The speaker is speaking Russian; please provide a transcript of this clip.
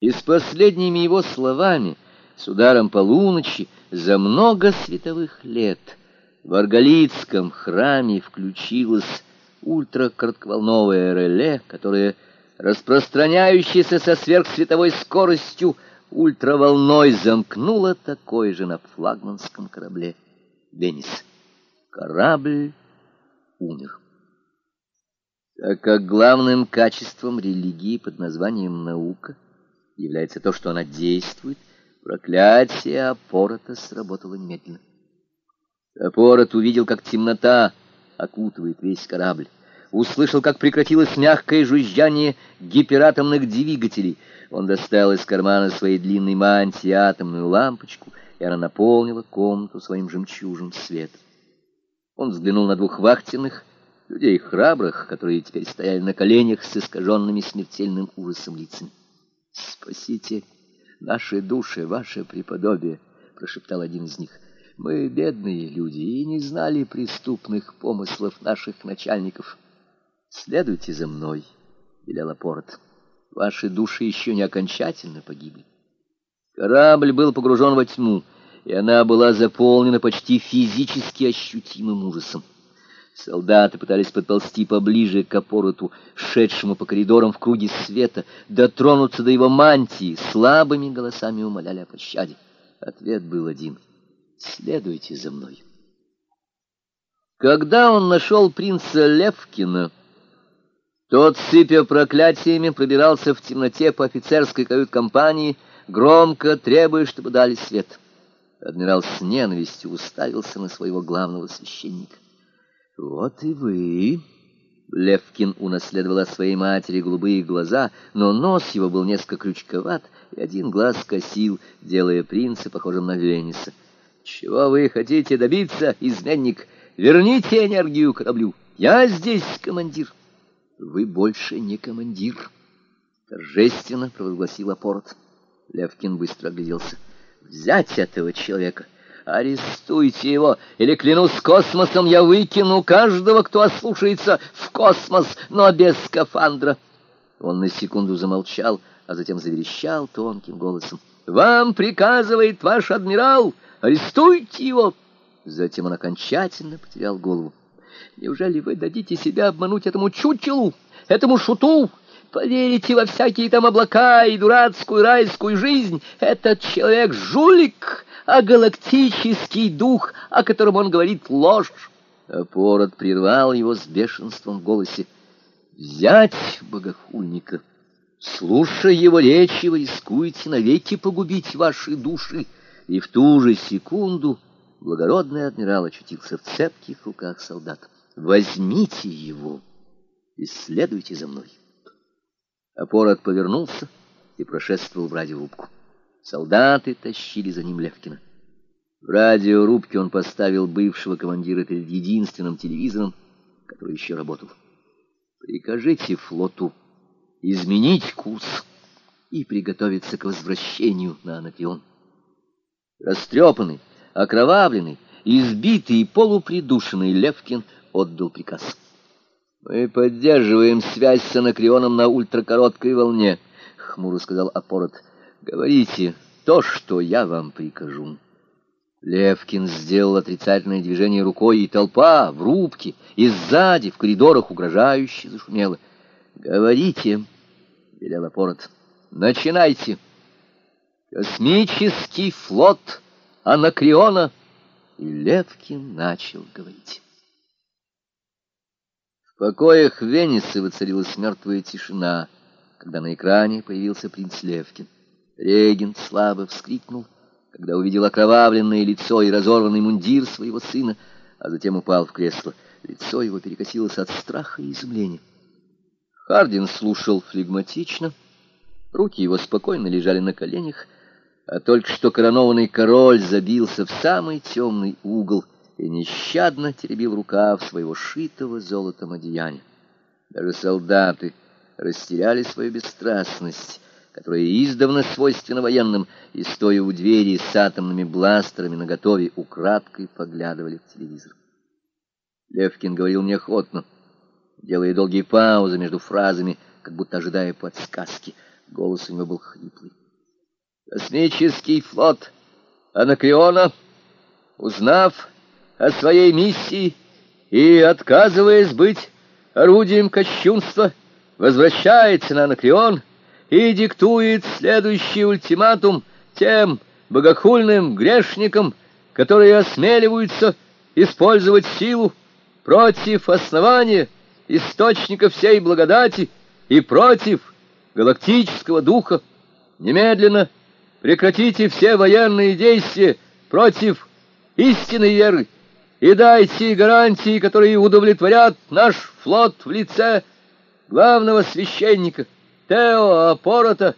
И с последними его словами, с ударом полуночи, за много световых лет в Арголитском храме включилось ультракоротковолновое реле, которое, распространяющееся со сверхсветовой скоростью, ультраволной замкнуло такой же на флагманском корабле «Венес». Корабль умер. Так как главным качеством религии под названием «наука» является то, что она действует, проклятие Апорота сработало немедленно. Апорот увидел, как темнота окутывает весь корабль, услышал, как прекратилось мягкое жужжание гиператомных двигателей. Он достал из кармана своей длинной мантии атомную лампочку, и она наполнила комнату своим жемчужным светом. Он взглянул на двух вахтенных, людей храбрых, которые теперь стояли на коленях с искаженными смертельным ужасом лицами. «Спасите наши души, ваше преподобие», — прошептал один из них. «Мы бедные люди и не знали преступных помыслов наших начальников. Следуйте за мной», — велел Апорт. «Ваши души еще не окончательно погибли». Корабль был погружен во тьму, и она была заполнена почти физически ощутимым ужасом. Солдаты пытались подползти поближе к Апороту, шедшему по коридорам в круге света, дотронуться до его мантии, слабыми голосами умоляли о пощаде. Ответ был один — «Следуйте за мной». Когда он нашел принца Левкина, тот, сыпя проклятиями, пробирался в темноте по офицерской кают-компании, громко требуя, чтобы дали свет. Адмирал с ненавистью уставился на своего главного священника. «Вот и вы!» Левкин унаследовал от своей матери голубые глаза, но нос его был несколько крючковат, и один глаз косил, делая принца похожим на Венеса. «Чего вы хотите добиться, изменник? Верните энергию кораблю! Я здесь командир!» «Вы больше не командир!» Торжественно провозгласил Апорт. Левкин быстро огляделся. «Взять этого человека!» Арестуйте его, или, клянусь космосом, я выкину каждого, кто ослушается в космос, но без скафандра. Он на секунду замолчал, а затем заверещал тонким голосом. «Вам приказывает ваш адмирал! Арестуйте его!» Затем он окончательно потерял голову. «Неужели вы дадите себя обмануть этому чучелу, этому шуту?» Поверите во всякие там облака и дурацкую райскую жизнь. Этот человек жулик, а галактический дух, о котором он говорит, ложь. Апорот прервал его с бешенством в голосе. «Взять богохульника! Слушая его речи, вы рискуете навеки погубить ваши души!» И в ту же секунду благородный адмирал очутился в цепких руках солдат. «Возьмите его и следуйте за мной!» Апорот повернулся и прошествовал в радиорубку. Солдаты тащили за ним Левкина. В радиорубке он поставил бывшего командира перед единственным телевизором, который еще работал. «Прикажите флоту изменить курс и приготовиться к возвращению на Анакреон». Растрепанный, окровавленный, избитый и полупридушенный Левкин отдал приказ. «Мы поддерживаем связь с Анакреоном на ультракороткой волне», — хмуро сказал Апорот. Говорите то, что я вам прикажу. Левкин сделал отрицательное движение рукой, и толпа в рубке, и сзади, в коридорах угрожающе зашумела. «Говорите», — велел Апорот, — «начинайте». «Космический флот Анакреона». И Левкин начал говорить. В покоях Венесы воцарилась мертвая тишина, когда на экране появился принц Левкин. Регент слабо вскрикнул, когда увидел окровавленное лицо и разорванный мундир своего сына, а затем упал в кресло. Лицо его перекосилось от страха и изумления. Хардин слушал флегматично, руки его спокойно лежали на коленях, а только что коронованный король забился в самый темный угол и нещадно теребил рукав своего шитого золотом одеяния. Даже солдаты растеряли свою бесстрастность, которая издавна свойственна военным, и, стоя у двери с атомными бластерами наготове, украдкой поглядывали в телевизор. Левкин говорил неохотно, делая долгие паузы между фразами, как будто ожидая подсказки. Голос у него был хриплый. Космический флот Анакреона, узнав о своей миссии и отказываясь быть орудием кощунства, возвращается на Анакреон и диктует следующий ультиматум тем богохульным грешникам, которые осмеливаются использовать силу против основания, источника всей благодати и против галактического духа. Немедленно прекратите все военные действия против истинной веры и дайте гарантии, которые удовлетворят наш флот в лице главного священника Тео Апорота